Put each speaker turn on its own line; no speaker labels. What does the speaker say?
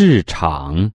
市场。